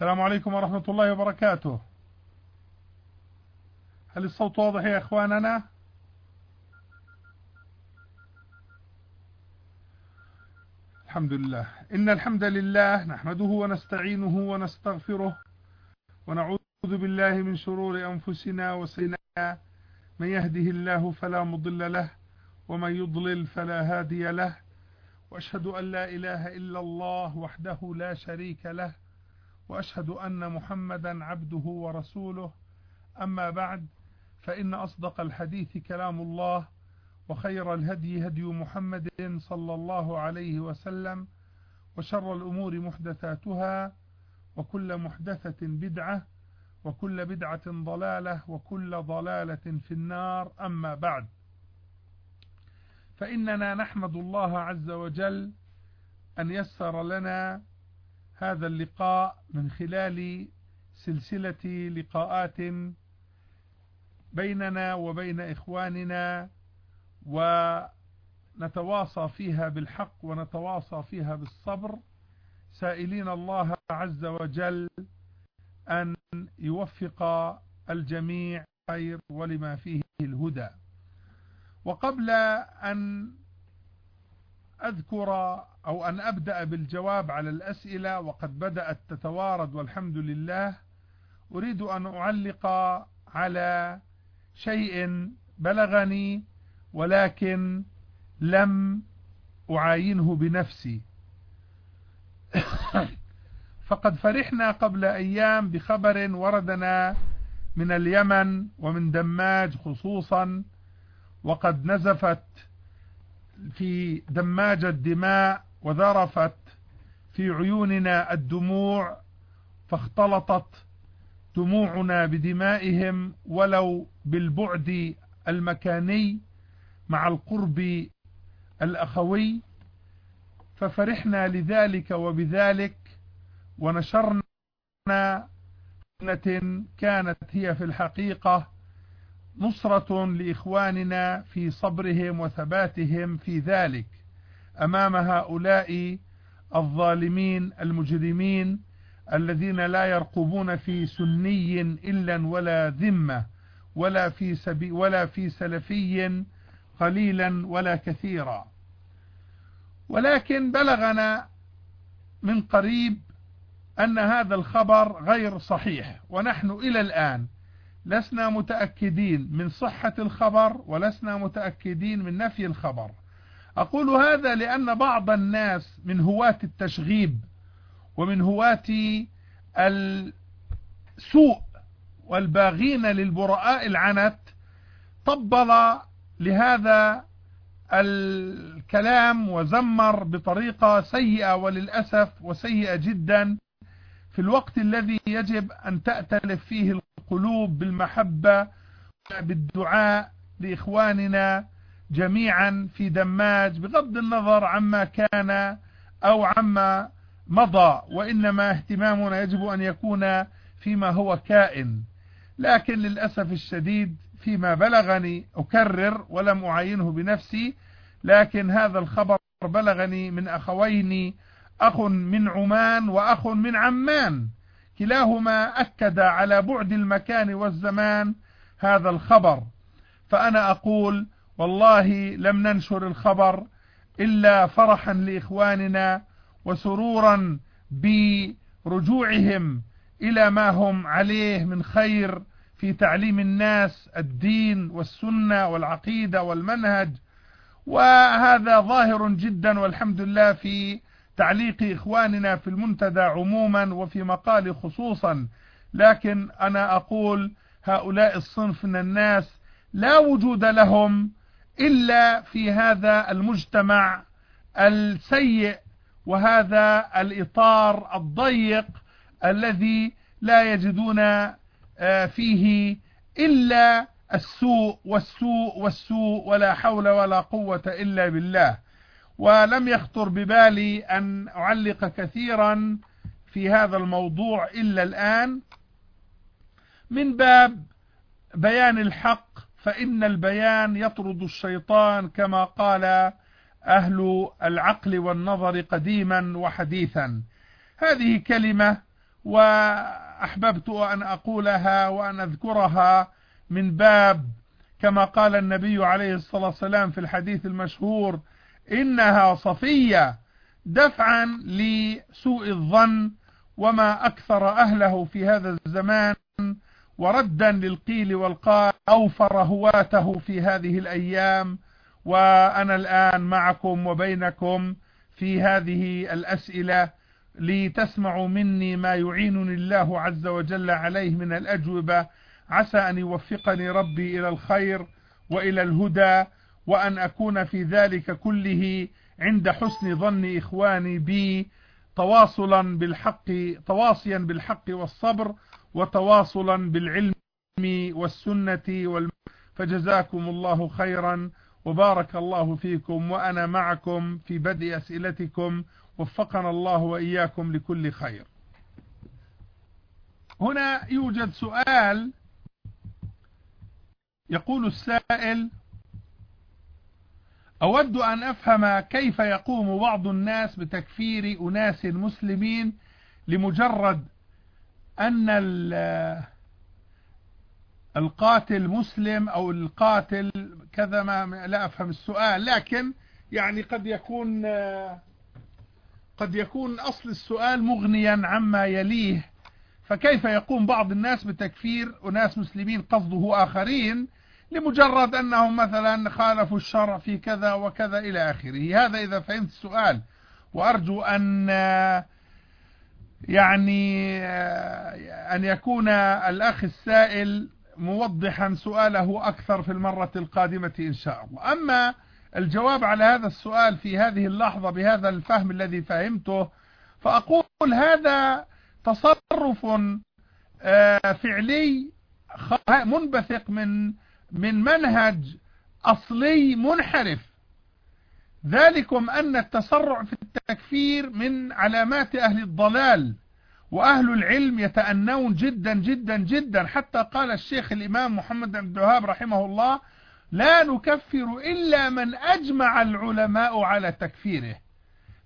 السلام عليكم ورحمة الله وبركاته. هل الصوت واضح يا إخواننا؟ الحمد لله. إن الحمد لله نحمده ونستعينه ونستغفره ونعوذ بالله من شرور أنفسنا وسيئنا من يهده الله فلا مضل له ومن يضلل فلا هادي له. وأشهد أن لا إله إلا الله وحده لا شريك له. وأشهد أن محمدا عبده ورسوله. أما بعد فإن أصدق الحديث كلام الله وخير الهدي هدي محمد صلى الله عليه وسلم وشر الأمور محدثاتها وكل محدثة بدعة وكل بدعة ضلالة وكل ضلالة في النار. أما بعد فإننا نحمد الله عز وجل أن يسر لنا هذا اللقاء من خلال سلسلة لقاءات بيننا وبين إخواننا ونتواصى فيها بالحق ونتواصى فيها بالصبر. سائلين الله عز وجل أن يوفق الجميع خير ولما فيه الهدى. وقبل أن أذكر أو أن أبدأ بالجواب على الأسئلة وقد بدأت تتوارد والحمد لله. أريد أن أعلق على شيء بلغني ولكن لم أعاينه بنفسي. فقد فرحنا قبل أيام بخبر وردنا من اليمن ومن دماج خصوصا وقد نزفت في دماج الدماء وذرفت في عيوننا الدموع فاختلطت دموعنا بدمائهم ولو بالبعد المكاني مع القرب الأخوي. ففرحنا لذلك وبذلك ونشرنا كانت هي في الحقيقة نصرة لإخواننا في صبرهم وثباتهم في ذلك. أمام هؤلاء الظالمين المجرمين الذين لا يرقبون في سني إلا ولا ذمة ولا في سبي ولا في سلفي قليلا ولا كثيرا. ولكن بلغنا من قريب أن هذا الخبر غير صحيح ونحن إلى الآن لسنا متأكدين من صحة الخبر ولسنا متأكدين من نفي الخبر. أقول هذا لأن بعض الناس من هواة التشغيب ومن هواة السوء والباغين للبراء العنت طبل لهذا الكلام وزمر بطريقة سيئة وللأسف وسيئة جدا في الوقت الذي يجب أن تأتلف فيه القلوب بالمحبة بالدعاء لإخواننا جميعا في دماج بغض النظر عما كان أو عما مضى وإنما اهتمامنا يجب أن يكون فيما هو كائن. لكن للأسف الشديد فيما بلغني أكرر ولم أعينه بنفسي لكن هذا الخبر بلغني من أخوين أخ من عمان وأخ من عمان. كلاهما أكد على بعد المكان والزمان هذا الخبر. فأنا أقول والله لم ننشر الخبر إلا فرحا لإخواننا وسرورا برجوعهم إلى ما هم عليه من خير في تعليم الناس الدين والسنة والعقيدة والمنهج. وهذا ظاهر جدا والحمد لله في تعليق إخواننا في المنتدى عموما وفي مقال خصوصا. لكن أنا أقول هؤلاء الصنف من الناس لا وجود لهم إلا في هذا المجتمع السيء وهذا الإطار الضيق الذي لا يجدون فيه إلا السوء والسوء والسوء ولا حول ولا قوة إلا بالله. ولم يخطر ببالي أن أعلق كثيرا في هذا الموضوع إلا الآن. من باب بيان الحق فإن البيان يطرد الشيطان كما قال أهل العقل والنظر قديما وحديثا. هذه كلمة وأحببت أن أقولها وأن أذكرها من باب كما قال النبي عليه الصلاة والسلام في الحديث المشهور إنها صفية دفعا لسوء الظن وما أكثر أهله في هذا الزمان وردا للقيل والقال أوفر هواته في هذه الأيام. وأنا الآن معكم وبينكم في هذه الأسئلة لتسمعوا مني ما يعينني الله عز وجل عليه من الأجوبة. عسى أن يوفقني ربي إلى الخير وإلى الهدى. وأن أكون في ذلك كله عند حسن ظن إخواني بي تواصلا بالحق تواصيا بالحق والصبر وتواصلا بالعلم والسنة والم... فجزاكم الله خيرا وبارك الله فيكم وأنا معكم في بدء أسئلتكم وفقنا الله وإياكم لكل خير. هنا يوجد سؤال يقول السائل أود أن أفهم كيف يقوم بعض الناس بتكفير أناس مسلمين لمجرد أن القاتل مسلم أو القاتل كذا ما لا أفهم السؤال لكن يعني قد يكون قد يكون أصل السؤال مغنيا عما يليه. فكيف يقوم بعض الناس بتكفير أناس مسلمين قصده آخرين؟ لمجرد أنهم مثلا خالفوا الشرع في كذا وكذا إلى آخره. هذا إذا فهمت السؤال. وأرجو أن يعني أن يكون الأخ السائل موضحا سؤاله أكثر في المرة القادمة إن شاء الله. أما الجواب على هذا السؤال في هذه اللحظة بهذا الفهم الذي فهمته فأقول هذا تصرف فعلي منبثق من من منهج أصلي منحرف. ذلكم أن التسرع في التكفير من علامات أهل الضلال وأهل العلم يتأنون جدا جدا جدا. حتى قال الشيخ الإمام محمد بن الوهاب رحمه الله لا نكفر إلا من أجمع العلماء على تكفيره.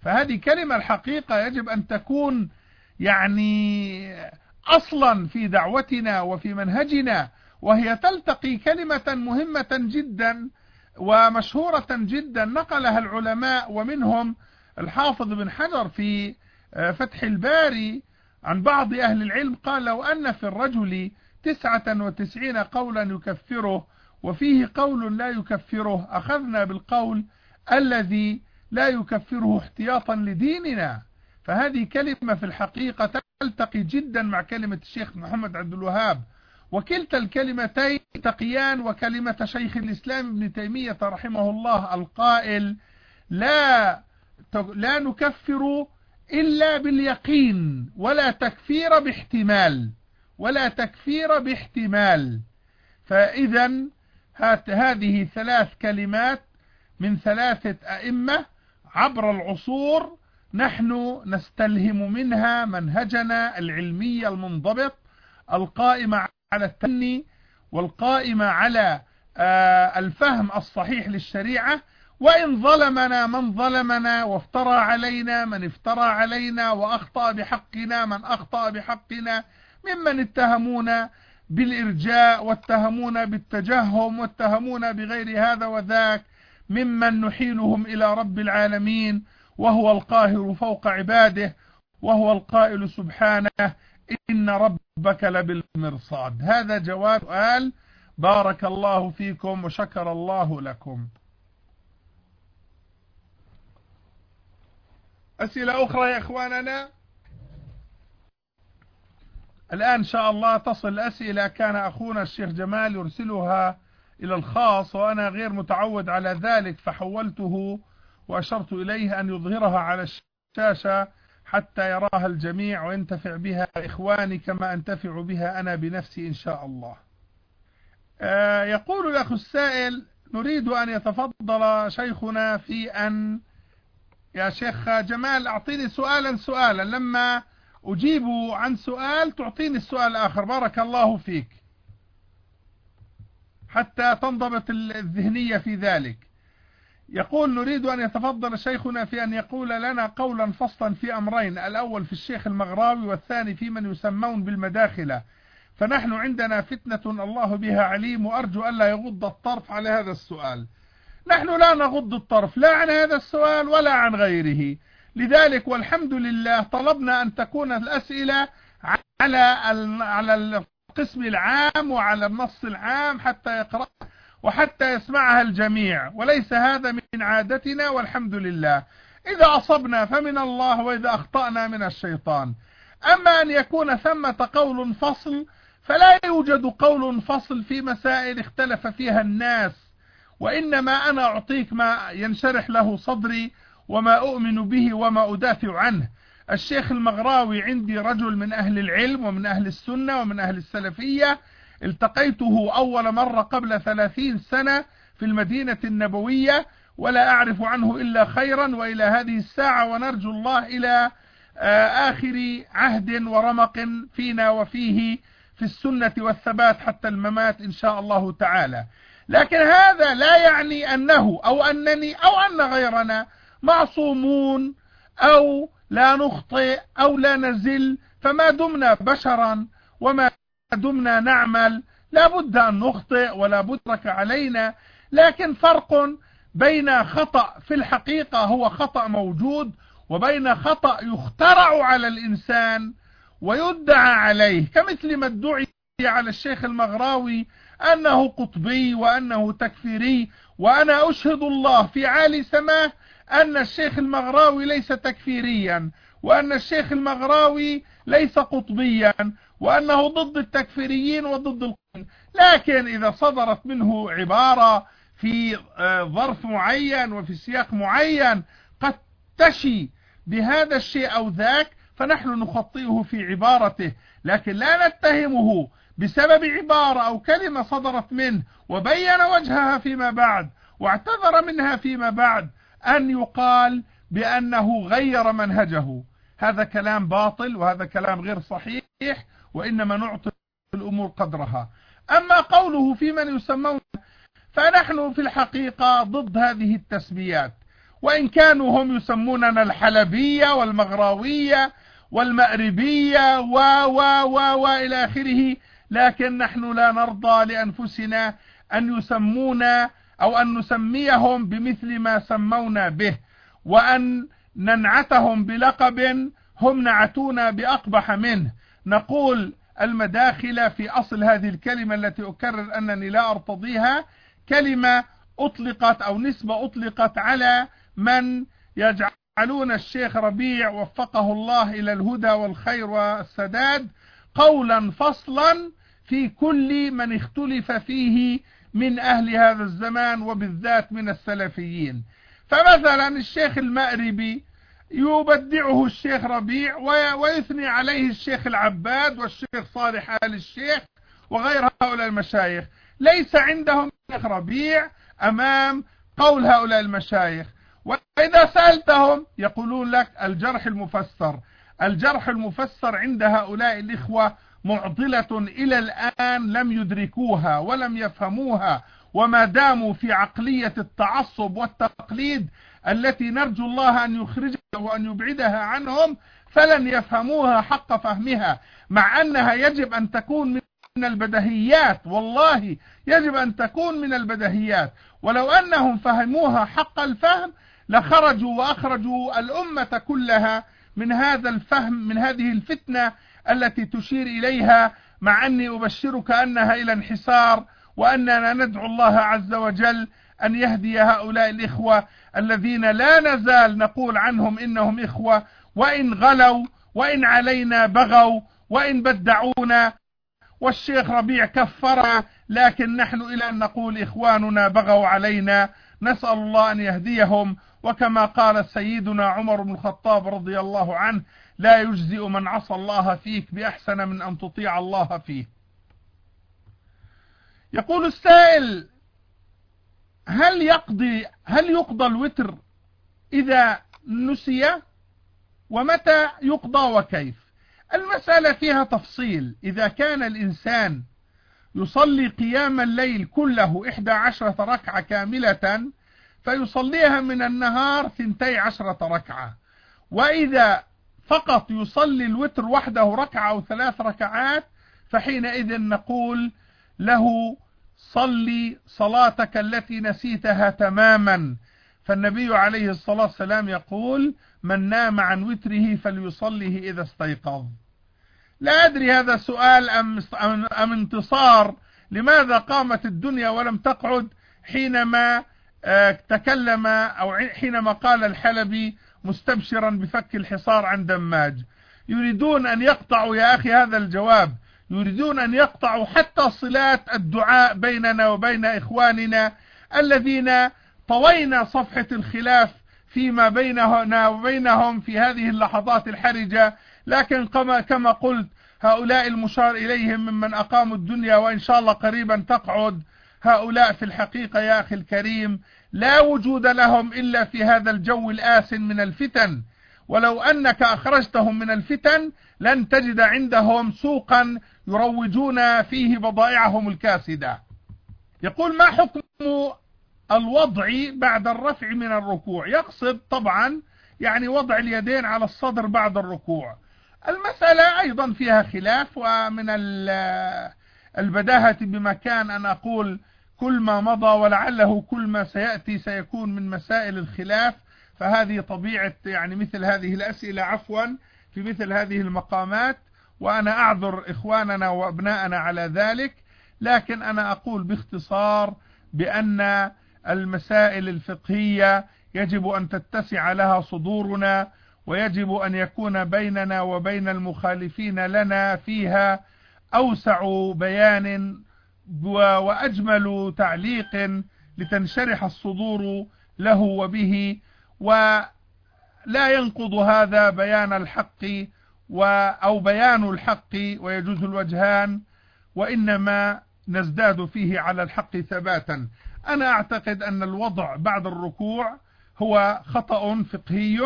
فهذه كلمة الحقيقة يجب أن تكون يعني أصلا في دعوتنا وفي منهجنا وهي تلتقي كلمة مهمة جدا ومشهورة جدا نقلها العلماء ومنهم الحافظ بن حجر في آه، فتح الباري عن بعض أهل العلم قال لو أن في الرجل تسعة وتسعين قولا يكفره وفيه قول لا يكفره أخذنا بالقول الذي لا يكفره احتياطا لديننا. فهذه كلمة في الحقيقة تلتقي جدا مع كلمة الشيخ محمد عبد الوهاب. وكلتا الكلمتين تقيان وكلمة شيخ الإسلام ابن تيمية رحمه الله القائل لا لا نكفر إلا باليقين ولا تكفير باحتمال ولا تكفير باحتمال. فإذا هذه ثلاث كلمات من ثلاثة أئمة عبر العصور نحن نستلهم منها منهجنا العلمي المنضبط القائم على التني والقائمة على آه، الفهم الصحيح للشريعة وإن ظلمنا من ظلمنا وافترى علينا من افترى علينا وأخطأ بحقنا من أخطأ بحقنا ممن اتهمونا بالإرجاء واتهمونا بالتجهم واتهمونا بغير هذا وذاك ممن نحيلهم إلى رب العالمين وهو القاهر فوق عباده وهو القائل سبحانه إن ربك لبالمرصاد. هذا جواب سؤال. بارك الله فيكم وشكر الله لكم. أسئلة أخرى يا إخواننا؟ الآن إن شاء الله تصل أسئلة. كان أخونا الشيخ جمال يرسلها إلى الخاص وأنا غير متعود على ذلك فحولته وأشرت إليه أن يظهرها على الشاشة. حتى يراها الجميع وينتفع بها إخواني كما أنتفع بها أنا بنفسي إن شاء الله. آه، يقول الأخ السائل نريد أن يتفضل شيخنا في أن يا شيخ جمال أعطيني سؤالا سؤالا. لما أجيب عن سؤال تعطيني السؤال الآخر. بارك الله فيك. حتى تنضبط الذهنية في ذلك. يقول نريد أن يتفضل شيخنا في أن يقول لنا قولا فصلا في أمرين الأول في الشيخ المغراوي والثاني في من يسمون بالمداخلة. فنحن عندنا فتنة الله بها عليم وأرجو ألا يغض الطرف على هذا السؤال. نحن لا نغض الطرف لا عن هذا السؤال ولا عن غيره. لذلك والحمد لله طلبنا أن تكون الأسئلة على على القسم العام وعلى النص العام حتى يقرأ وحتى يسمعها الجميع وليس هذا من عادتنا والحمد لله. إذا أصبنا فمن الله وإذا أخطأنا من الشيطان. أما أن يكون ثمة قول فصل فلا يوجد قول فصل في مسائل اختلف فيها الناس. وإنما أنا أعطيك ما ينشرح له صدري وما أؤمن به وما أدافع عنه. الشيخ المغراوي عندي رجل من أهل العلم ومن أهل السنة ومن أهل السلفية. التقيته أول مرة قبل ثلاثين سنة في المدينة النبوية ولا أعرف عنه إلا خيرا وإلى هذه الساعة ونرجو الله إلى آه، آخر عهد ورمق فينا وفيه في السنة والثبات حتى الممات إن شاء الله تعالى. لكن هذا لا يعني أنه أو أنني أو أن غيرنا معصومون أو لا نخطئ أو لا نزل فما دمنا بشرا وما دمنا نعمل لا بد أن نخطئ ولا بدرك علينا لكن فرق بين خطأ في الحقيقة هو خطأ موجود وبين خطأ يخترع على الإنسان ويدعى عليه. كمثل ما ادعي على الشيخ المغراوي أنه قطبي وأنه تكفيري وأنا أشهد الله في عالي سماه أن الشيخ المغراوي ليس تكفيريا وأن الشيخ المغراوي ليس قطبيا. وأنه ضد التكفيريين وضد القرآن. لكن إذا صدرت منه عبارة في آه، ظرف معين وفي سياق معين قد تشي بهذا الشيء أو ذاك فنحن نخطئه في عبارته. لكن لا نتهمه بسبب عبارة أو كلمة صدرت منه وبين وجهها فيما بعد واعتذر منها فيما بعد أن يقال بأنه غير منهجه. هذا كلام باطل وهذا كلام غير صحيح وإنما نعطي الأمور قدرها. أما قوله في من يسمون فنحن في الحقيقة ضد هذه التسميات. وإن كانوا هم يسموننا الحلبية والمغراوية والمأربية و و و و إلى آخره لكن نحن لا نرضى لأنفسنا أن يسمونا أو أن نسميهم بمثل ما سمونا به وأن ننعتهم بلقب هم نعتونا بأقبح منه. نقول المداخلة في أصل هذه الكلمة التي أكرر أنني لا أرتضيها كلمة أطلقت أو نسبة أطلقت على من يجعلون الشيخ ربيع وفقه الله إلى الهدى والخير والسداد قولا فصلا في كل من اختلف فيه من أهل هذا الزمان وبالذات من السلفيين. فمثلا الشيخ المأربي يبدعه الشيخ ربيع ويثني عليه الشيخ العباد والشيخ صالح آل الشيخ وغير هؤلاء المشايخ. ليس عندهم الشيخ ربيع أمام قول هؤلاء المشايخ. وإذا سألتهم يقولون لك الجرح المفسر. الجرح المفسر عند هؤلاء الإخوة معضلة إلى الآن لم يدركوها ولم يفهموها وما داموا في عقلية التعصب والتقليد التي نرجو الله أن يخرجها وأن يبعدها عنهم فلن يفهموها حق فهمها مع أنها يجب أن تكون من البدهيات. والله يجب أن تكون من البدهيات. ولو أنهم فهموها حق الفهم لخرجوا وأخرجوا الأمة كلها من هذا الفهم من هذه الفتنة التي تشير إليها. مع أني أبشرك أنها إلى انحسار وأننا ندعو الله عز وجل أن يهدي هؤلاء الإخوة الذين لا نزال نقول عنهم إنهم إخوة وإن غلوا وإن علينا بغوا وإن بدعونا. والشيخ ربيع كفر لكن نحن إلى أن نقول إخواننا بغوا علينا. نسأل الله أن يهديهم. وكما قال سيدنا عمر بن الخطاب رضي الله عنه لا يجزئ من عصى الله فيك بأحسن من أن تطيع الله فيه. يقول السائل هل يقضي هل يقضى الوتر إذا نسي؟ ومتى يقضى وكيف؟ المسألة فيها تفصيل. إذا كان الإنسان يصلي قيام الليل كله إحدى عشرة ركعة كاملة فيصليها من النهار ثنتي عشرة ركعة. وإذا فقط يصلي الوتر وحده ركعة أو ثلاث ركعات فحينئذ نقول له صلي صلاتك التي نسيتها تماما. فالنبي عليه الصلاة والسلام يقول من نام عن وتره فليصليه إذا استيقظ. لا أدري هذا سؤال أم, أم انتصار. لماذا قامت الدنيا ولم تقعد حينما آه، تكلم أو حينما قال الحلبي مستبشرا بفك الحصار عن دماج؟ يريدون أن يقطعوا يا أخي هذا الجواب. يريدون أن يقطعوا حتى صلات الدعاء بيننا وبين إخواننا الذين طوينا صفحة الخلاف فيما بيننا وبينهم في هذه اللحظات الحرجة. لكن كما قلت هؤلاء المشار إليهم ممن أقاموا الدنيا وإن شاء الله قريبا تقعد. هؤلاء في الحقيقة يا أخي الكريم لا وجود لهم إلا في هذا الجو الآسن من الفتن. ولو أنك أخرجتهم من الفتن لن تجد عندهم سوقا يروجون فيه بضائعهم الكاسدة. يقول ما حكم الوضع بعد الرفع من الركوع؟ يقصد طبعا يعني وضع اليدين على الصدر بعد الركوع. المسألة أيضا فيها خلاف ومن البداهة بمكان أن أقول كل ما مضى ولعله كل ما سيأتي سيكون من مسائل الخلاف. فهذه طبيعة يعني مثل هذه الأسئلة عفوا في مثل هذه المقامات وأنا أعذر إخواننا وأبناءنا على ذلك لكن أنا أقول باختصار بأن المسائل الفقهية يجب أن تتسع لها صدورنا ويجب أن يكون بيننا وبين المخالفين لنا فيها أوسع بيان وأجمل تعليق لتنشرح الصدور له وبه. ولا ينقض هذا بيان الحق أو بيان الحق ويجوز الوجهان وإنما نزداد فيه على الحق ثباتا. أنا أعتقد أن الوضع بعد الركوع هو خطأ فقهي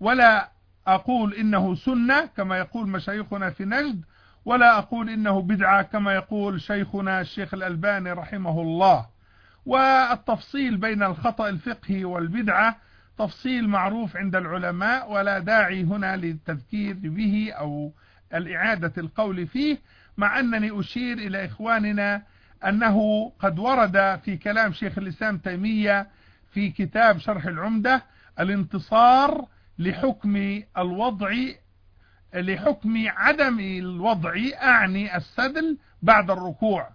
ولا أقول إنه سنة كما يقول مشايخنا في نجد ولا أقول إنه بدعة كما يقول شيخنا الشيخ الألباني رحمه الله. والتفصيل بين الخطأ الفقهي والبدعة تفصيل معروف عند العلماء ولا داعي هنا للتذكير به أو الإعادة القول فيه مع أنني أشير إلى إخواننا أنه قد ورد في كلام شيخ الإسلام تيمية في كتاب شرح العمدة الانتصار لحكم الوضع لحكم عدم الوضع أعني السدل بعد الركوع.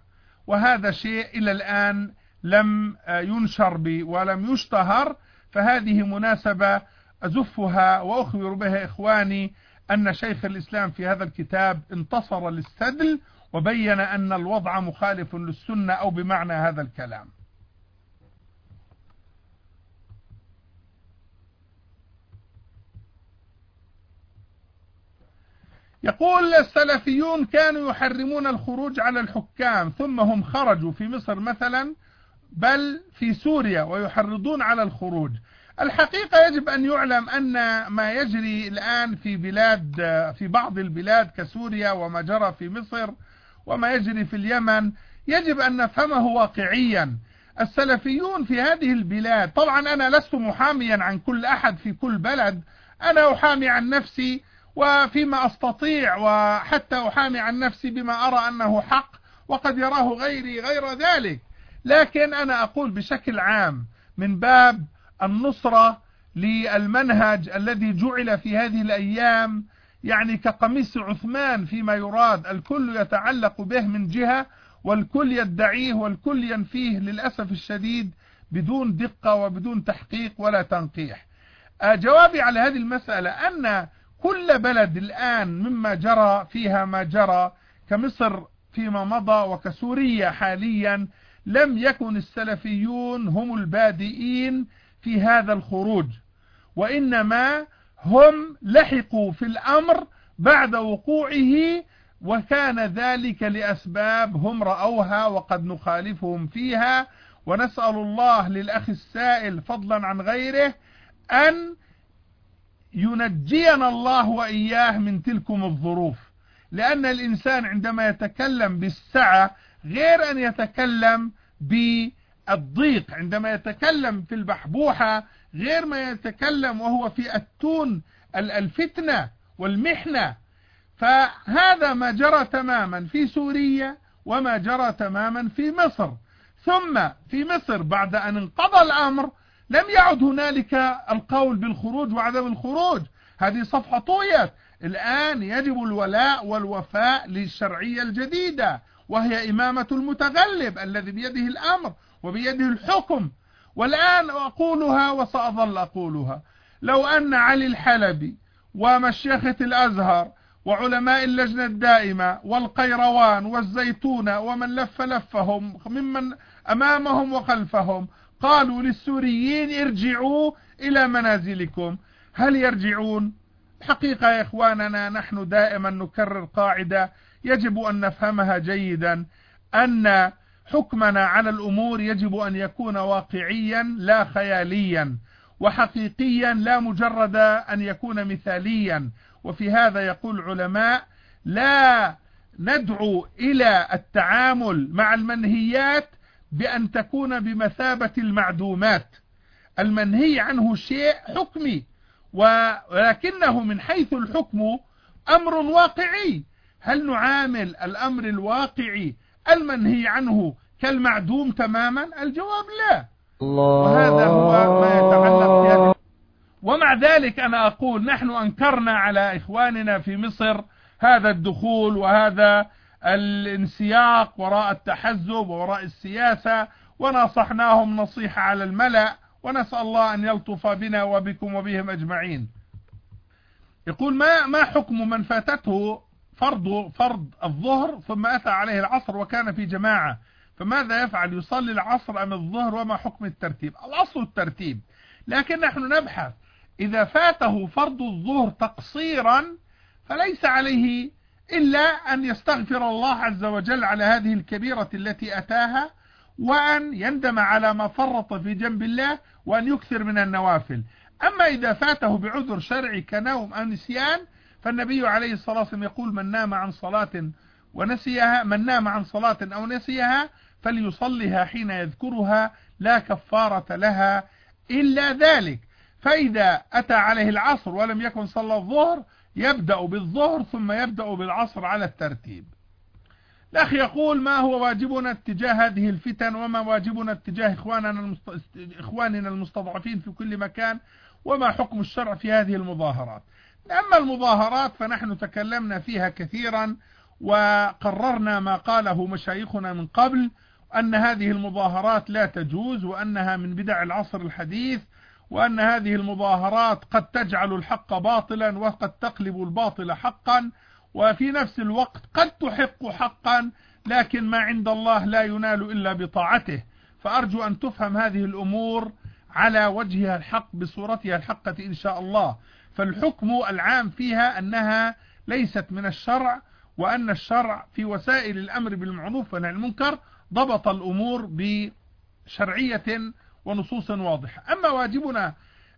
وهذا شيء إلى الآن لم ينشر بي ولم يشتهر فهذه مناسبة أزفها وأخبر بها إخواني أن شيخ الإسلام في هذا الكتاب انتصر للسدل وبين أن الوضع مخالف للسنة أو بمعنى هذا الكلام. يقول السلفيون كانوا يحرمون الخروج على الحكام ثم هم خرجوا في مصر مثلا بل في سوريا ويحرضون على الخروج. الحقيقة يجب أن يعلم أن ما يجري الآن في بلاد في بعض البلاد كسوريا وما جرى في مصر وما يجري في اليمن يجب أن نفهمه واقعيا. السلفيون في هذه البلاد طبعا أنا لست محاميا عن كل أحد في كل بلد أنا أحامي عن نفسي وفيما أستطيع وحتى أحامي عن نفسي بما أرى أنه حق وقد يراه غيري غير ذلك. لكن أنا أقول بشكل عام من باب النصرة للمنهج الذي جعل في هذه الأيام يعني كقميص عثمان فيما يراد الكل يتعلق به من جهة والكل يدعيه والكل ينفيه للأسف الشديد بدون دقة وبدون تحقيق ولا تنقيح. جوابي على هذه المسألة أن كل بلد الآن مما جرى فيها ما جرى كمصر فيما مضى وكسوريا حاليا لم يكن السلفيون هم البادئين في هذا الخروج وإنما هم لحقوا في الأمر بعد وقوعه وكان ذلك لأسباب هم رأوها وقد نخالفهم فيها ونسأل الله للأخ السائل فضلا عن غيره أن ينجينا الله وإياه من تلكم الظروف لأن الإنسان عندما يتكلم بالسعة غير أن يتكلم الضيق عندما يتكلم في البحبوحة غير ما يتكلم وهو في التون الفتنة والمحنة. فهذا ما جرى تماما في سوريا وما جرى تماما في مصر. ثم في مصر بعد أن انقضى الأمر لم يعد هنالك القول بالخروج وعدم الخروج. هذه صفحة طويت. الآن يجب الولاء والوفاء للشرعية الجديدة. وهي إمامة المتغلب الذي بيده الأمر وبيده الحكم. والآن أقولها وسأظل أقولها. لو أن علي الحلبي ومشيخة الأزهر وعلماء اللجنة الدائمة والقيروان والزيتونة ومن لف لفهم ممن أمامهم وخلفهم قالوا للسوريين ارجعوا إلى منازلكم. هل يرجعون؟ حقيقة يا إخواننا نحن دائما نكرر قاعدة يجب أن نفهمها جيدا أن حكمنا على الأمور يجب أن يكون واقعيا لا خياليا وحقيقيا لا مجرد أن يكون مثاليا وفي هذا يقول علماء لا ندعو إلى التعامل مع المنهيات بأن تكون بمثابة المعدومات المنهي عنه شيء حكمي ولكنه من حيث الحكم أمر واقعي هل نعامل الأمر الواقعي المنهي عنه كالمعدوم تماما؟ الجواب لا. وهذا هو ما يتعلق هذه ومع ذلك أنا أقول نحن أنكرنا على إخواننا في مصر هذا الدخول وهذا الانسياق وراء التحزب وراء السياسة ونصحناهم نصيحة على الملأ ونسأل الله أن يلطف بنا وبكم وبهم أجمعين. يقول ما ما حكم من فاتته فرض فرض الظهر ثم أتى عليه العصر وكان في جماعة. فماذا يفعل؟ يصلي العصر أم الظهر؟ وما حكم الترتيب؟ الأصل الترتيب. لكن نحن نبحث. إذا فاته فرض الظهر تقصيرا فليس عليه إلا أن يستغفر الله عز وجل على هذه الكبيرة التي أتاها وأن يندم على ما فرط في جنب الله وأن يكثر من النوافل. أما إذا فاته بعذر شرعي كنوم أو نسيان فالنبي عليه الصلاة والسلام يقول من نام عن صلاة ونسيها من نام عن صلاة أو نسيها فليصلها حين يذكرها لا كفارة لها إلا ذلك فإذا أتى عليه العصر ولم يكن صلى الظهر يبدأ بالظهر ثم يبدأ بالعصر على الترتيب الأخ يقول ما هو واجبنا اتجاه هذه الفتن وما واجبنا اتجاه إخواننا. إخواننا المستضعفين في كل مكان وما حكم الشرع في هذه المظاهرات أما المظاهرات فنحن تكلمنا فيها كثيرا وقررنا ما قاله مشايخنا من قبل أن هذه المظاهرات لا تجوز وأنها من بدع العصر الحديث وأن هذه المظاهرات قد تجعل الحق باطلا وقد تقلب الباطل حقا وفي نفس الوقت قد تحق حقا لكن ما عند الله لا ينال إلا بطاعته. فأرجو أن تفهم هذه الأمور على وجهها الحق بصورتها الحقة إن شاء الله. فالحكم العام فيها أنها ليست من الشرع وأن الشرع في وسائل الأمر بالمعروف والنهي عن المنكر ضبط الأمور بشرعية ونصوص واضحة. أما واجبنا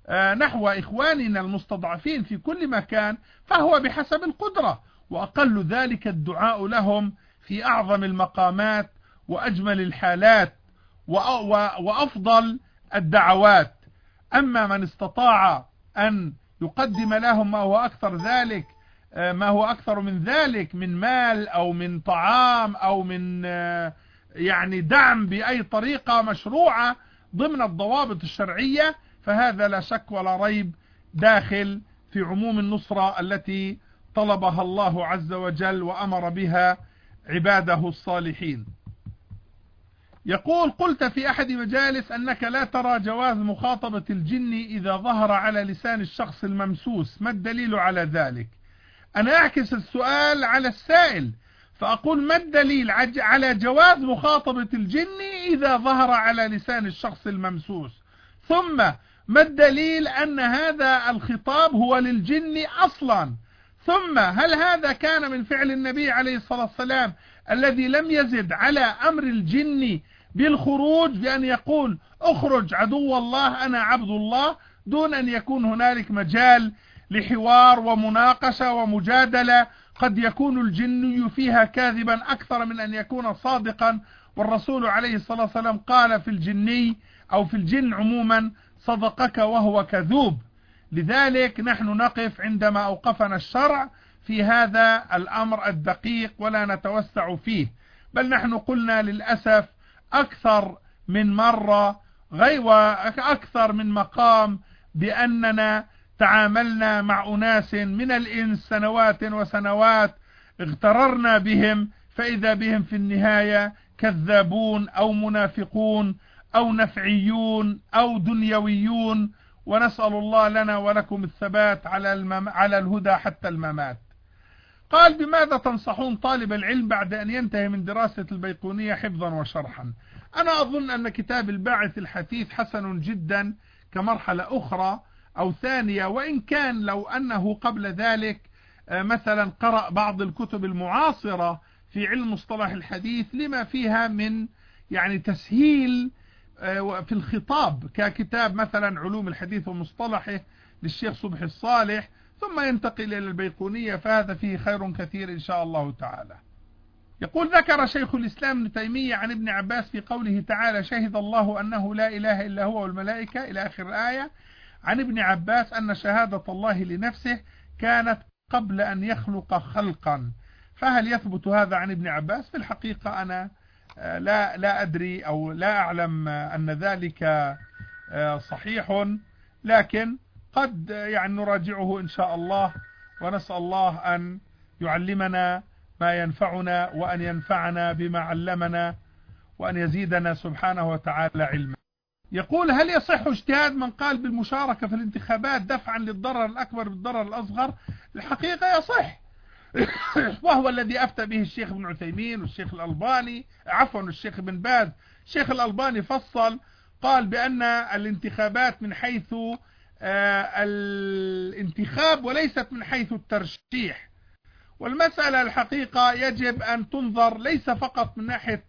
آه، نحو إخواننا المستضعفين في كل مكان فهو بحسب القدرة وأقل ذلك الدعاء لهم في أعظم المقامات وأجمل الحالات وأفضل الدعوات. أما من استطاع أن يقدم لهم ما هو أكثر ذلك آه، ما هو أكثر من ذلك من مال أو من طعام أو من آه، يعني دعم بأي طريقة مشروعة ضمن الضوابط الشرعية فهذا لا شك ولا ريب داخل في عموم النصرة التي طلبها الله عز وجل وأمر بها عباده الصالحين. يقول قلت في أحد مجالس أنك لا ترى جواز مخاطبة الجن إذا ظهر على لسان الشخص الممسوس. ما الدليل على ذلك؟ أنا أعكس السؤال على السائل فأقول ما الدليل على جواز مخاطبة الجن إذا ظهر على لسان الشخص الممسوس؟ ثم ما الدليل أن هذا الخطاب هو للجن أصلا؟ ثم هل هذا كان من فعل النبي عليه الصلاة والسلام الذي لم يزد على أمر الجن بالخروج بأن يقول اخرج عدو الله أنا عبد الله دون أن يكون هنالك مجال لحوار ومناقشة ومجادلة. قد يكون الجني فيها كاذبا أكثر من أن يكون صادقا. والرسول عليه الصلاة والسلام قال في الجني أو في الجن عموما صدقك وهو كذوب. لذلك نحن نقف عندما أوقفنا الشرع في هذا الأمر الدقيق ولا نتوسع فيه. بل نحن قلنا للأسف أكثر من مرة غير أكثر من مقام بأننا تعاملنا مع أناس من الإنس سنوات وسنوات اغتررنا بهم فإذا بهم في النهاية كذابون أو منافقون أو نفعيون أو دنيويون ونسأل الله لنا ولكم الثبات على. على الهدى حتى الممات قال بماذا تنصحون طالب العلم بعد أن ينتهي من دراسة البيقونية حفظا وشرحا؟ أنا أظن أن كتاب الباعث الحثيث حسن جدا كمرحلة أخرى أو ثانية وإن كان لو أنه قبل ذلك آه، مثلا قرأ بعض الكتب المعاصرة في علم مصطلح الحديث لما فيها من يعني تسهيل آه، في الخطاب ككتاب مثلا علوم الحديث ومصطلحه للشيخ صبحي الصالح ثم ينتقل إلى البيقونية فهذا فيه خير كثير إن شاء الله تعالى. يقول ذكر شيخ الإسلام ابن تيمية عن ابن عباس في قوله تعالى شهد الله أنه لا إله إلا هو والملائكة إلى آخر الآية عن ابن عباس أن شهادة الله لنفسه كانت قبل أن يخلق خلقا. فهل يثبت هذا عن ابن عباس؟ في الحقيقة أنا آه، لا لا أدري أو لا أعلم أن ذلك آه، صحيح. لكن قد يعني نراجعه إن شاء الله ونسأل الله أن يعلمنا ما ينفعنا وأن ينفعنا بما علمنا وأن يزيدنا سبحانه وتعالى علما. يقول هل يصح اجتهاد من قال بالمشاركة في الانتخابات دفعا للضرر الأكبر بالضرر الأصغر؟ الحقيقة يصح. وهو الذي أفتى به الشيخ ابن عثيمين والشيخ الألباني عفوا الشيخ ابن باز. الشيخ الألباني فصل قال بأن الانتخابات من حيث الانتخاب وليست من حيث الترشيح. والمسألة الحقيقة يجب أن تنظر ليس فقط من ناحية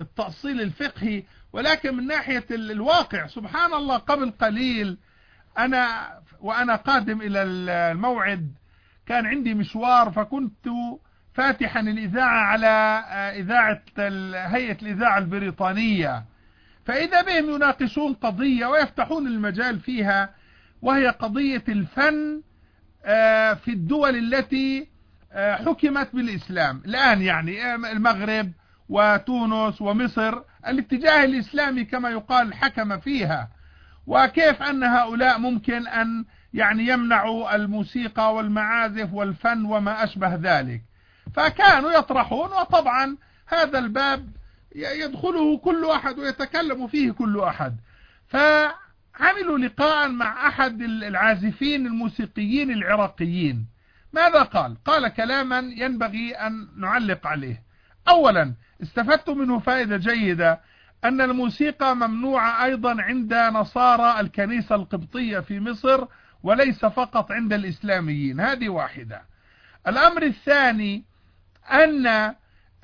التأصيل الفقهي ولكن من ناحية الواقع. سبحان الله قبل قليل أنا وأنا قادم إلى الموعد كان عندي مشوار فكنت فاتحا الإذاعة على آه، إذاعة هيئة الإذاعة البريطانية. فإذا بهم يناقشون قضية ويفتحون المجال فيها وهي قضية الفن آه، في الدول التي آه، حكمت بالإسلام. الآن يعني المغرب وتونس ومصر الاتجاه الإسلامي كما يقال حكم فيها. وكيف أن هؤلاء ممكن أن يعني يمنعوا الموسيقى والمعازف والفن وما أشبه ذلك؟ فكانوا يطرحون وطبعا هذا الباب يدخله كل أحد ويتكلم فيه كل أحد. فعملوا لقاء مع أحد العازفين الموسيقيين العراقيين. ماذا قال؟ قال كلاما ينبغي أن نعلق عليه. أولا استفدت منه فائدة جيدة أن الموسيقى ممنوعة أيضا عند نصارى الكنيسة القبطية في مصر وليس فقط عند الإسلاميين. هذه واحدة. الأمر الثاني أن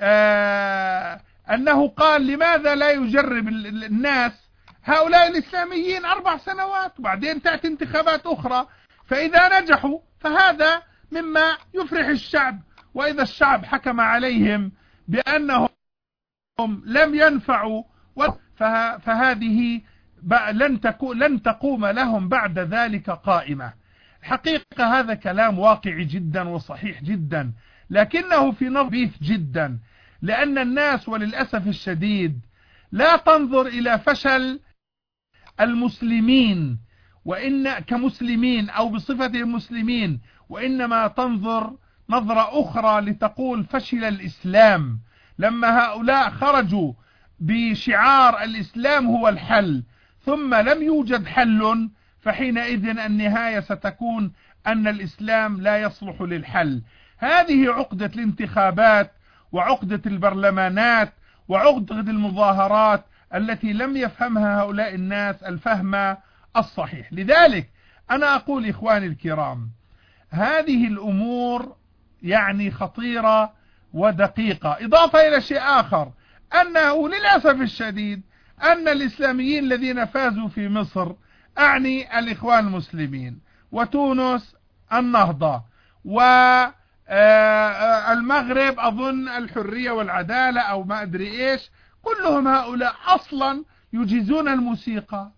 آه أنه قال لماذا لا يجرب الناس هؤلاء الإسلاميين أربع سنوات وبعدين تأتي انتخابات أخرى. فإذا نجحوا فهذا مما يفرح الشعب. وإذا الشعب حكم عليهم بأنهم لم ينفعوا فهذه لن, لن تقوم لهم بعد ذلك قائمة. حقيقة هذا كلام واقعي جدا وصحيح جدا لكنه في نظيف جدا لأن الناس وللأسف الشديد لا تنظر إلى فشل المسلمين وإن كمسلمين أو بصفتهم مسلمين وإنما تنظر نظرة أخرى لتقول فشل الإسلام. لما هؤلاء خرجوا بشعار الإسلام هو الحل ثم لم يوجد حل فحينئذ النهاية ستكون أن الإسلام لا يصلح للحل. هذه عقدة الانتخابات وعقدة البرلمانات وعقدة المظاهرات التي لم يفهمها هؤلاء الناس الفهم الصحيح. لذلك أنا أقول إخواني الكرام هذه الأمور يعني خطيرة ودقيقة. إضافة إلى شيء آخر أنه للأسف الشديد أن الإسلاميين الذين فازوا في مصر أعني الإخوان المسلمين وتونس النهضة آه، المغرب أظن الحرية والعدالة أو ما أدري إيش كلهم هؤلاء أصلا يجيزون الموسيقى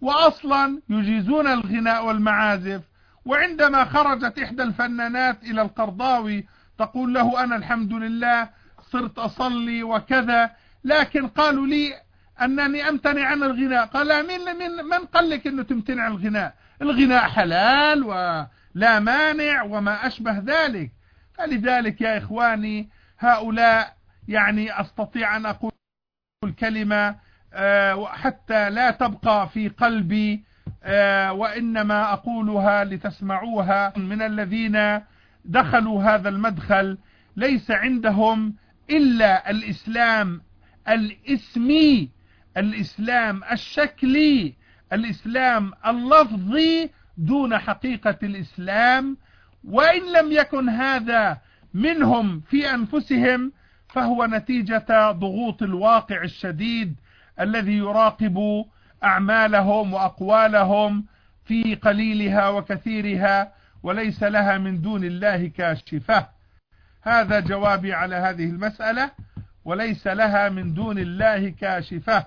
وأصلا يجيزون الغناء والمعازف. وعندما خرجت إحدى الفنانات إلى القرضاوي تقول له أنا الحمد لله صرت أصلي وكذا لكن قالوا لي أنني أمتنع عن الغناء. قال من, من, من قال لك أنه تمتنع الغناء؟ الغناء حلال ولا مانع وما أشبه ذلك. فلذلك يا إخواني هؤلاء يعني أستطيع أن أقول كلمة آه، حتى لا تبقى في قلبي آه، وإنما أقولها لتسمعوها من الذين دخلوا هذا المدخل. ليس عندهم إلا الإسلام الإسمي الإسلام الشكلي الإسلام اللفظي دون حقيقة الإسلام. وإن لم يكن هذا منهم في أنفسهم فهو نتيجة ضغوط الواقع الشديد الذي يراقب أعمالهم وأقوالهم في قليلها وكثيرها وليس لها من دون الله كاشفة. هذا جوابي على هذه المسألة وليس لها من دون الله كاشفة.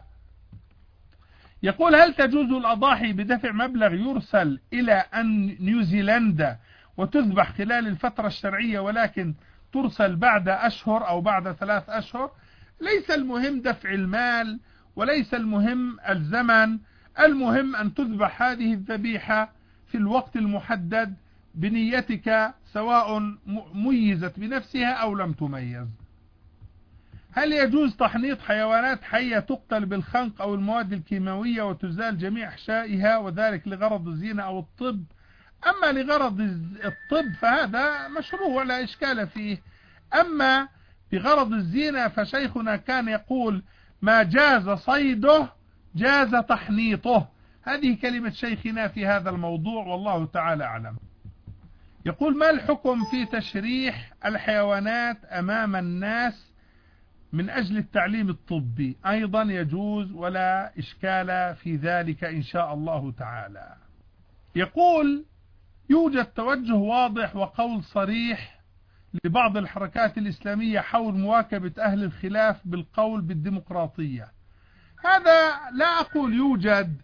يقول هل تجوز الأضاحي بدفع مبلغ يرسل إلى أن نيوزيلندا وتذبح خلال الفترة الشرعية ولكن ترسل بعد أشهر أو بعد ثلاث أشهر ليس المهم دفع المال وليس المهم الزمن المهم أن تذبح هذه الذبيحة في الوقت المحدد بنيتك سواء ميزت بنفسها أو لم تميز. هل يجوز تحنيط حيوانات حية تقتل بالخنق أو المواد الكيماوية وتزال جميع أحشائها وذلك لغرض الزينة أو الطب؟ أما لغرض الطب فهذا مشروع لا إشكال فيه. أما بغرض الزينة فشيخنا كان يقول ما جاز صيده جاز تحنيطه. هذه كلمة شيخنا في هذا الموضوع والله تعالى أعلم. يقول ما الحكم في تشريح الحيوانات أمام الناس من أجل التعليم الطبي؟ أيضا يجوز ولا إشكال في ذلك إن شاء الله تعالى. يقول يوجد توجه واضح وقول صريح لبعض الحركات الإسلامية حول مواكبة أهل الخلاف بالقول بالديمقراطية. هذا لا أقول يوجد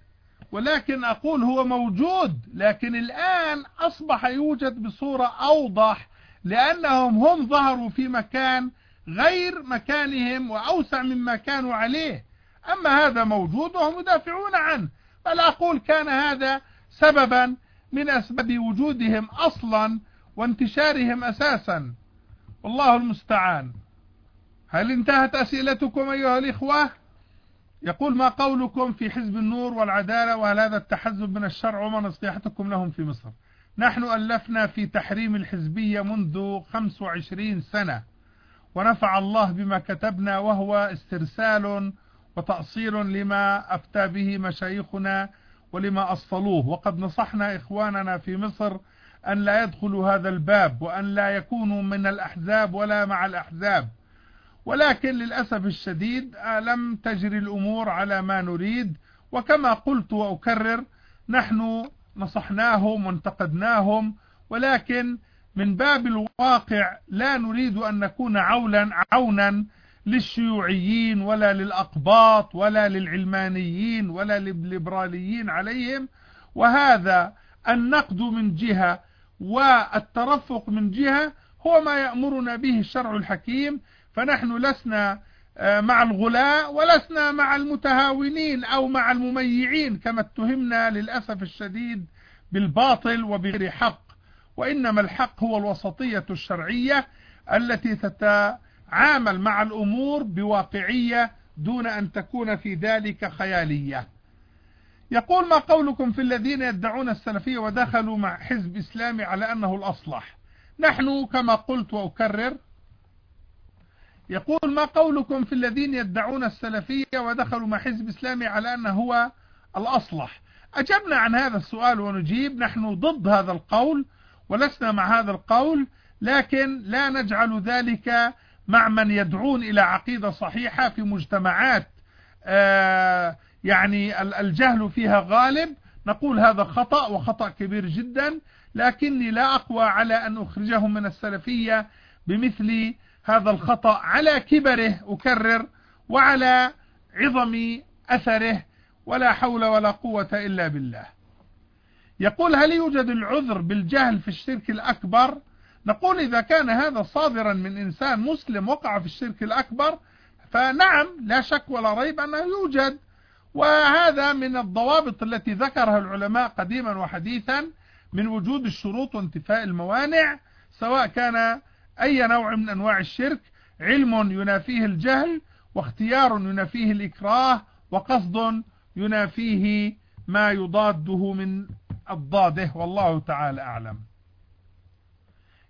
ولكن أقول هو موجود لكن الآن أصبح يوجد بصورة أوضح لأنهم هم ظهروا في مكان غير مكانهم وأوسع مما كانوا عليه. أما هذا موجود وهم يدافعون عنه بل أقول كان هذا سببا من أسباب وجودهم أصلا وانتشارهم أساسا. والله المستعان. هل انتهت أسئلتكم أيها الإخوة؟ يقول ما قولكم في حزب النور والعدالة وهل هذا التحزب من الشرع وما نصيحتكم لهم في مصر؟ نحن ألفنا في تحريم الحزبية منذ 25 سنة. ونفع الله بما كتبنا وهو استرسال وتأصيل لما أفتى به مشايخنا ولما أصلوه وقد نصحنا إخواننا في مصر أن لا يدخلوا هذا الباب وأن لا يكونوا من الأحزاب ولا مع الأحزاب. ولكن للأسف الشديد لم تجري الأمور على ما نريد؟ وكما قلت وأكرر نحن نصحناهم وانتقدناهم ولكن من باب الواقع لا نريد أن نكون عولا عونا للشيوعيين ولا للأقباط ولا للعلمانيين ولا للليبراليين عليهم. وهذا النقد من جهة والترفق من جهة هو ما يأمرنا به الشرع الحكيم. فنحن لسنا آه، مع الغلاء ولسنا مع المتهاونين أو مع المميعين كما اتهمنا للأسف الشديد بالباطل وبغير حق. وإنما الحق هو الوسطية الشرعية التي تتعامل مع الأمور بواقعية دون أن تكون في ذلك خيالية. يقول ما قولكم في الذين يدعون السلفية ودخلوا مع حزب إسلامي على أنه الأصلح. نحن كما قلت وأكرر يقول ما قولكم في الذين يدعون السلفية ودخلوا مع حزب إسلامي على أنه هو الأصلح. أجبنا عن هذا السؤال ونجيب نحن ضد هذا القول ولسنا مع هذا القول لكن لا نجعل ذلك مع من يدعون إلى عقيدة صحيحة في مجتمعات آه، يعني الجهل فيها غالب. نقول هذا خطأ وخطأ كبير جدا لكني لا أقوى على أن أخرجهم من السلفية بمثل هذا الخطأ على كبره أكرر وعلى عظم أثره ولا حول ولا قوة إلا بالله. يقول هل يوجد العذر بالجهل في الشرك الأكبر؟ نقول إذا كان هذا صادرا من إنسان مسلم وقع في الشرك الأكبر فنعم لا شك ولا ريب أنه يوجد. وهذا من الضوابط التي ذكرها العلماء قديما وحديثا من وجود الشروط وانتفاء الموانع سواء كان أي نوع من أنواع الشرك علم ينافيه الجهل واختيار ينافيه الإكراه وقصد ينافيه ما يضاده من الضاده. والله تعالى أعلم.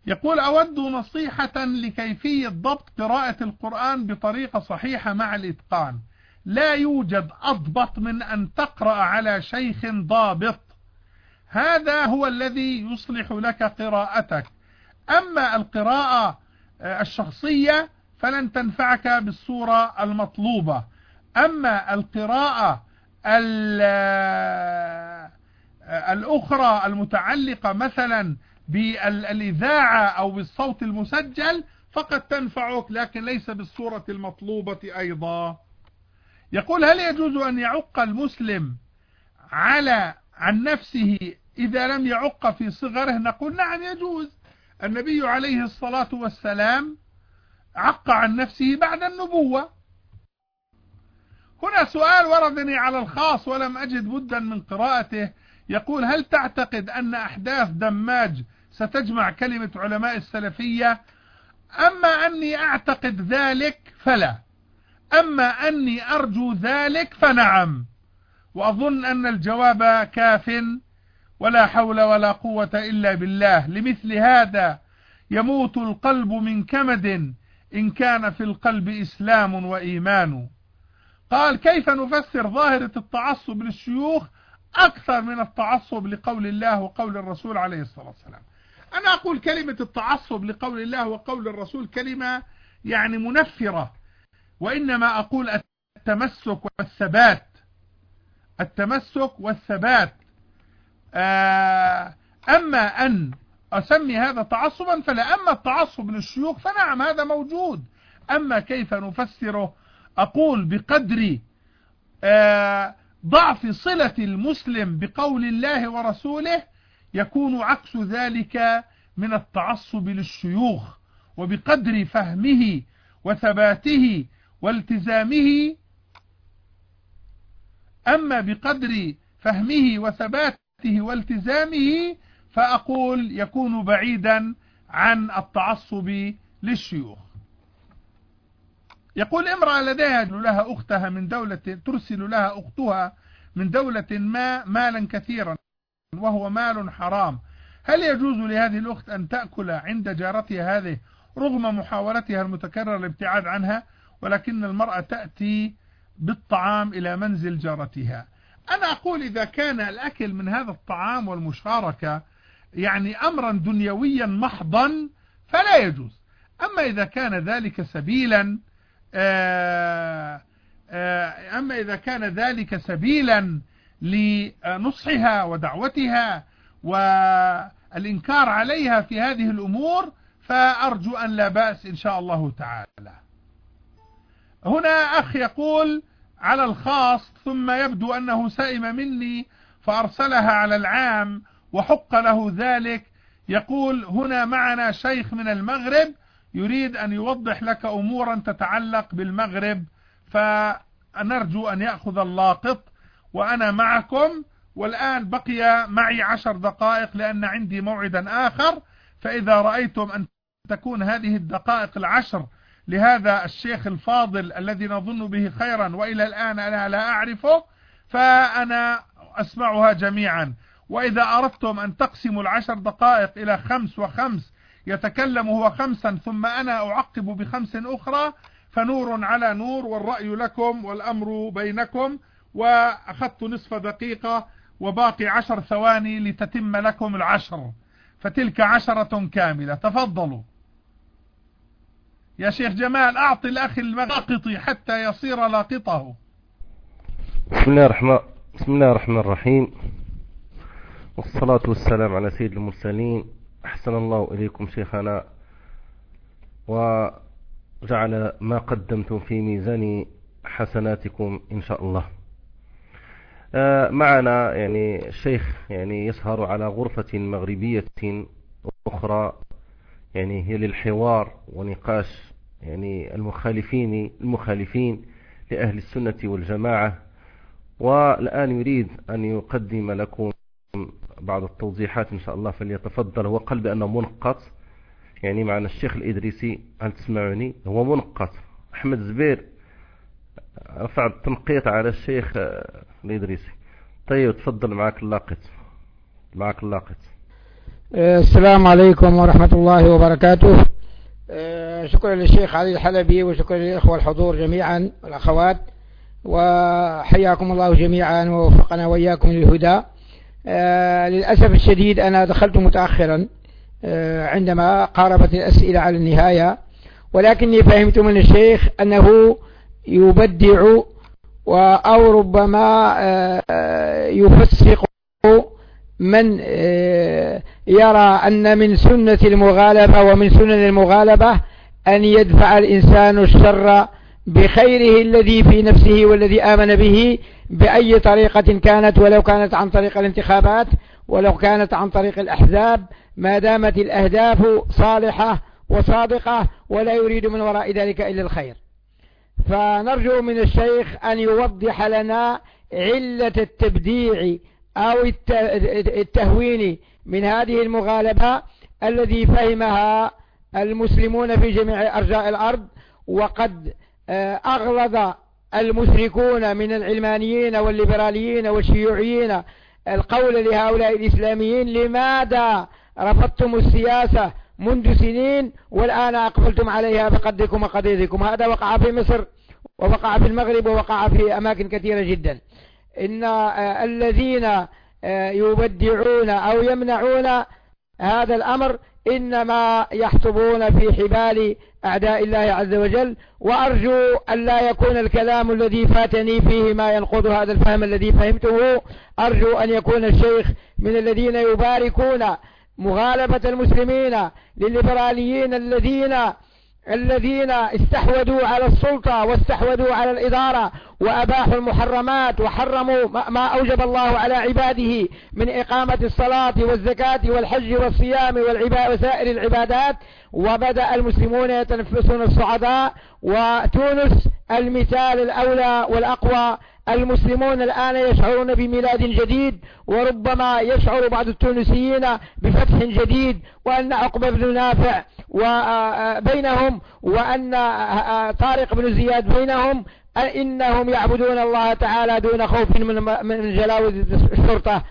يقول أود نصيحة لكيفية ضبط قراءة القرآن بطريقة صحيحة مع الإتقان. لا يوجد أضبط من أن تقرأ على شيخ ضابط. هذا هو الذي يصلح لك قراءتك. أما القراءة آه، الشخصية فلن تنفعك بالصورة المطلوبة. أما القراءة آه، الأخرى المتعلقة مثلا بالإذاعة أو بالصوت المسجل فقد تنفعك لكن ليس بالصورة المطلوبة أيضا. يقول هل يجوز أن يعق المسلم على عن نفسه إذا لم يعق في صغره؟ نقول نعم يجوز. النبي عليه الصلاة والسلام عق عن نفسه بعد النبوة. هنا سؤال وردني على الخاص ولم أجد بدا من قراءته. يقول هل تعتقد أن أحداث دماج ستجمع كلمة علماء السلفية؟ أما أني أعتقد ذلك فلا. أما أني أرجو ذلك فنعم. وأظن أن الجواب كاف ولا حول ولا قوة إلا بالله. لمثل هذا يموت القلب من كمد إن كان في القلب إسلام وإيمان. قال كيف نفسر ظاهرة التعصب للشيوخ أكثر من التعصب لقول الله وقول الرسول عليه الصلاة والسلام. أنا أقول كلمة التعصب لقول الله وقول الرسول كلمة يعني منفرة. وإنما أقول التمسك والثبات. التمسك والثبات. آه، أما أن أسمي هذا تعصبا فلا. أما التعصب للشيوخ فنعم هذا موجود. أما كيف نفسره؟ أقول بقدر آه، ضعف صلة المسلم بقول الله ورسوله يكون عكس ذلك من التعصب للشيوخ وبقدر فهمه وثباته والتزامه. أما بقدر فهمه وثباته والتزامه فأقول يكون بعيدا عن التعصب للشيوخ. يقول امرأة لديها لها أختها من دولة ترسل لها أختها من دولة ما مالا كثيرا وهو مال حرام. هل يجوز لهذه الأخت أن تأكل عند جارتها هذه رغم محاولتها المتكررة الابتعاد عنها؟ ولكن المرأة تأتي بالطعام إلى منزل جارتها. أنا أقول إذا كان الأكل من هذا الطعام والمشاركة يعني أمرا دنيويا محضا فلا يجوز. أما إذا كان ذلك سبيلا أما إذا كان ذلك سبيلا لنصحها ودعوتها والإنكار عليها في هذه الأمور فأرجو أن لا بأس إن شاء الله تعالى. هنا أخ يقول على الخاص ثم يبدو أنه سئم مني فأرسلها على العام وحق له ذلك. يقول هنا معنا شيخ من المغرب يريد أن يوضح لك أمورا تتعلق بالمغرب فنرجو أن يأخذ اللاقط وأنا معكم. والآن بقي معي عشر دقائق لأن عندي موعدا آخر. فإذا رأيتم أن تكون هذه الدقائق العشر لهذا الشيخ الفاضل الذي نظن به خيرا وإلى الآن أنا لا أعرفه فأنا أسمعها جميعا. وإذا أردتم أن تقسموا العشر دقائق إلى خمس وخمس يتكلم هو خمسا ثم أنا أعقب بخمس أخرى فنور على نور والرأي لكم والأمر بينكم وأخذت نصف دقيقة وباقي عشر ثواني لتتم لكم العشر. فتلك عشرة كاملة. تفضلوا. يا شيخ جمال أعطي الأخ المغاقطي حتى يصير لاقطه. بسم الله الرحمن بسم الله الرحمن الرحيم. والصلاة والسلام على سيد المرسلين. أحسن الله إليكم شيخنا وجعل ما قدمتم في ميزان حسناتكم إن شاء الله. آه، معنا يعني الشيخ يعني يسهر على غرفة مغربية أخرى يعني هي للحوار ونقاش يعني المخالفين المخالفين لأهل السنة والجماعة. والآن يريد أن يقدم لكم بعض التوضيحات إن شاء الله فليتفضل. هو قال بأنه منقط. يعني معنا الشيخ الإدريسي هل تسمعني هو منقط. أحمد زبير رفع التنقيط على الشيخ الإدريسي. طيب تفضل معك اللاقط. معك اللاقط. السلام عليكم ورحمة الله وبركاته. شكرا للشيخ علي الحلبي وشكرا للإخوة الحضور جميعا والأخوات. وحياكم الله جميعا ووفقنا وإياكم للهدى. للأسف الشديد أنا دخلت متأخرا عندما قاربت الأسئلة على النهاية ولكني فهمت من الشيخ أنه يبدع أو ربما يفسق من يرى أن من سنة المغالبة ومن سنن المغالبة أن يدفع الإنسان الشر بخيره الذي في نفسه والذي آمن به بأي طريقة كانت ولو كانت عن طريق الانتخابات ولو كانت عن طريق الأحزاب ما دامت الأهداف صالحة وصادقة ولا يريد من وراء ذلك إلا الخير. فنرجو من الشيخ أن يوضح لنا علة التبديع أو التهوين من هذه المغالبة الذي فهمها المسلمون في جميع أرجاء الأرض وقد أغلظ المشركون من العلمانيين والليبراليين والشيوعيين القول لهؤلاء الإسلاميين لماذا رفضتم السياسة منذ سنين والآن أقبلتم عليها بقدكم وقضيتكم هذا وقع في مصر ووقع في المغرب ووقع في أماكن كثيرة جدا. إن آه، الذين آه، يبدعون أو يمنعون هذا الأمر إنما يحطبون في حبال أعداء الله عز وجل وأرجو أن لا يكون الكلام الذي فاتني فيه ما ينقض هذا الفهم الذي فهمته أرجو أن يكون الشيخ من الذين يباركون مغالبة المسلمين للليبراليين الذين الذين استحوذوا على السلطة واستحوذوا على الإدارة وأباحوا المحرمات وحرموا ما أوجب الله على عباده من إقامة الصلاة والزكاة والحج والصيام وسائر العبادات وبدأ المسلمون يتنفسون الصعداء وتونس المثال الأولى والأقوى. المسلمون الآن يشعرون بميلاد جديد وربما يشعر بعض التونسيين بفتح جديد وأن عقبة بن نافع وبينهم وأن طارق بن زياد بينهم. إنهم يعبدون الله تعالى دون خوف من جلاوز الشرطة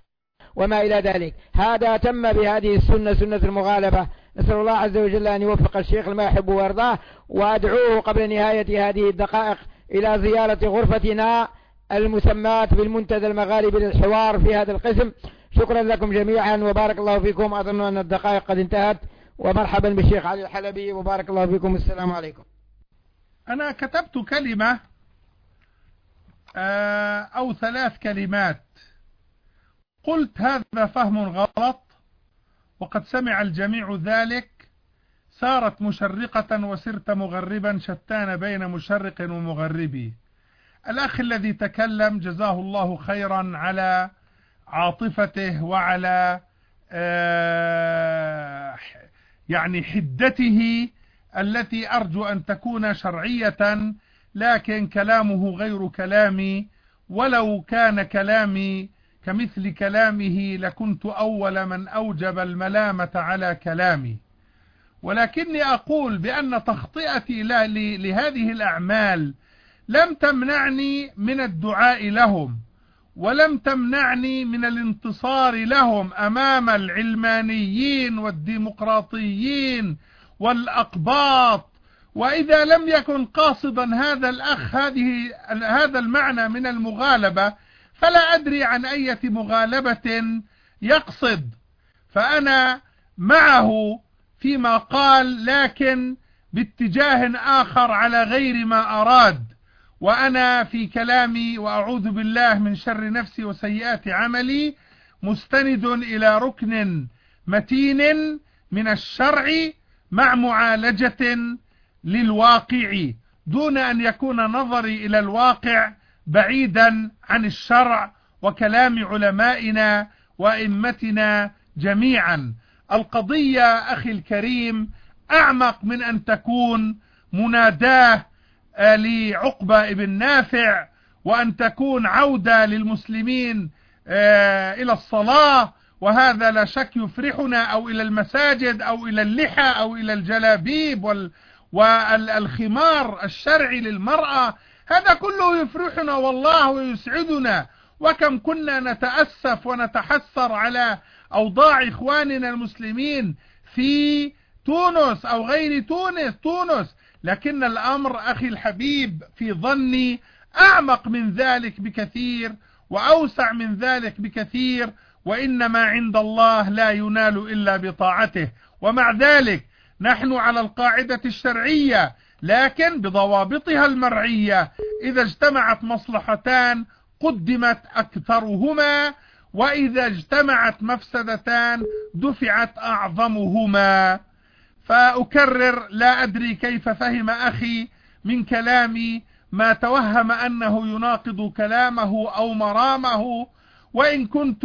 وما إلى ذلك. هذا تم بهذه السنة سنة المغالبة. نسأل الله عز وجل أن يوفق الشيخ لما يحب ويرضاه وأدعوه قبل نهاية هذه الدقائق إلى زيارة غرفتنا المسمات بالمنتدى المغاربي للحوار في هذا القسم. شكرا لكم جميعا وبارك الله فيكم. أظن أن الدقائق قد انتهت. ومرحبا بالشيخ علي الحلبي وبارك الله فيكم. السلام عليكم. أنا كتبت كلمة آه، أو ثلاث كلمات. قلت هذا فهم غلط. وقد سمع الجميع ذلك سارت مشرقة وسرت مغربا شتان بين مشرق ومغربي الأخ الذي تكلم جزاه الله خيرا على عاطفته وعلى آه، يعني حدته التي أرجو أن تكون شرعية لكن كلامه غير كلامي ولو كان كلامي كمثل كلامه لكنت أول من أوجب الملامة على كلامي. ولكني أقول بأن تخطئتي لهذه الأعمال لم تمنعني من الدعاء لهم ولم تمنعني من الانتصار لهم أمام العلمانيين والديمقراطيين والأقباط. وإذا لم يكن قاصدا هذا الأخ هذه هذا المعنى من المغالبة فلا أدري عن أية مغالبة يقصد فأنا معه فيما قال لكن باتجاه آخر على غير ما أراد. وأنا في كلامي وأعوذ بالله من شر نفسي وسيئات عملي مستند إلى ركن متين من الشرع مع معالجة للواقع دون أن يكون نظري إلى الواقع بعيدا عن الشرع وكلام علمائنا وإمتنا جميعا. القضية أخي الكريم أعمق من أن تكون مناداه آه، لعقبة ابن نافع وأن تكون عودة للمسلمين آه، إلى الصلاة. وهذا لا شك يفرحنا أو إلى المساجد أو إلى اللحى أو إلى الجلابيب وال والخمار الشرعي للمرأة. هذا كله يفرحنا والله ويسعدنا. وكم كنا نتأسف ونتحسر على أوضاع إخواننا المسلمين في تونس أو غير تونس تونس. لكن الأمر أخي الحبيب في ظني أعمق من ذلك بكثير وأوسع من ذلك بكثير وإنما عند الله لا ينال إلا بطاعته. ومع ذلك نحن على القاعدة الشرعية لكن بضوابطها المرعية. إذا اجتمعت مصلحتان قدمت أكثرهما. وإذا اجتمعت مفسدتان دفعت أعظمهما. فأكرر لا أدري كيف فهم أخي من كلامي. ما توهم أنه يناقض كلامه أو مرامه. وإن كنت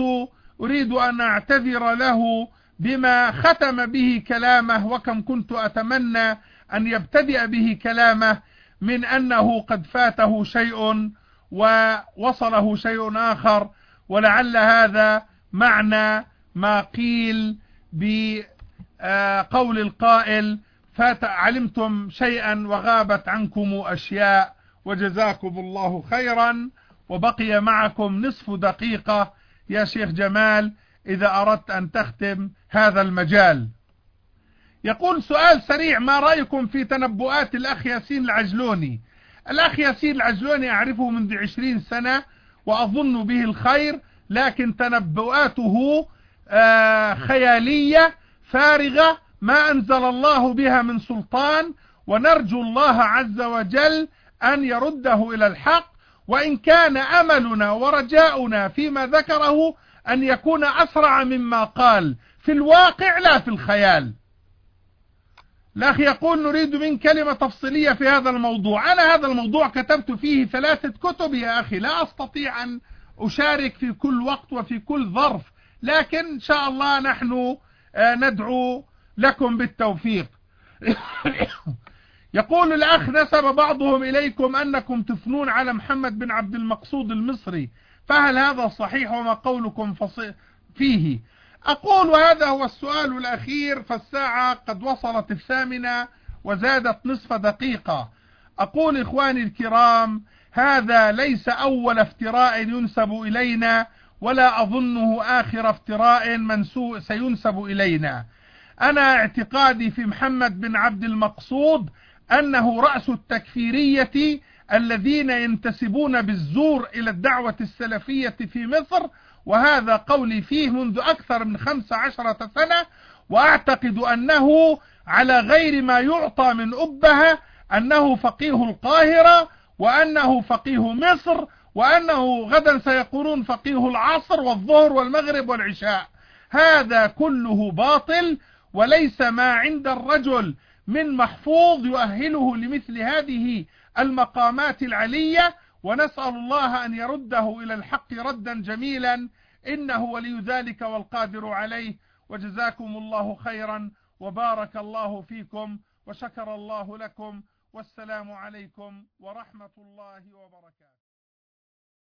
أريد أن أعتذر له بما ختم به كلامه وكم كنت أتمنى أن يبتدئ به كلامه من أنه قد فاته شيء ووصله شيء آخر ولعل هذا معنى ما قيل بقول القائل فات علمتم شيئا وغابت عنكم أشياء وجزاكم الله خيرا وبقي معكم نصف دقيقة. يا شيخ جمال إذا أردت أن تختم هذا المجال. يقول سؤال سريع ما رأيكم في تنبؤات الأخ ياسين العجلوني؟ الأخ ياسين العجلوني أعرفه منذ عشرين سنة وأظن به الخير لكن تنبؤاته آه، خيالية فارغة ما أنزل الله بها من سلطان ونرجو الله عز وجل أن يرده إلى الحق وإن كان أملنا ورجاؤنا فيما ذكره أن يكون أسرع مما قال في الواقع لا في الخيال. الأخ يقول نريد من كلمة تفصيلية في هذا الموضوع. أنا هذا الموضوع كتبت فيه ثلاثة كتب يا أخي. لا أستطيع أن أشارك في كل وقت وفي كل ظرف. لكن إن شاء الله نحن آه، ندعو لكم بالتوفيق. يقول الأخ نسب بعضهم إليكم أنكم تثنون على محمد بن عبد المقصود المصري. فهل هذا صحيح وما قولكم فيه؟ أقول وهذا هو السؤال الأخير فالساعة قد وصلت الثامنة وزادت نصف دقيقة. أقول إخواني الكرام هذا ليس أول افتراء ينسب إلينا ولا أظنه آخر افتراء منسوء سينسب إلينا. أنا اعتقادي في محمد بن عبد المقصود أنه رأس التكفيرية الذين ينتسبون بالزور إلى الدعوة السلفية في مصر وهذا قولي فيه منذ أكثر من خمس عشرة سنة وأعتقد أنه على غير ما يعطى من أبها أنه فقيه القاهرة وأنه فقيه مصر وأنه غدا سيقولون فقيه العصر والظهر والمغرب والعشاء. هذا كله باطل وليس ما عند الرجل من محفوظ يؤهله لمثل هذه المقامات العلية. ونسأل الله أن يرده إلى الحق ردا جميلا إنه ولي ذلك والقادر عليه وجزاكم الله خيرا وبارك الله فيكم وشكر الله لكم والسلام عليكم ورحمة الله وبركاته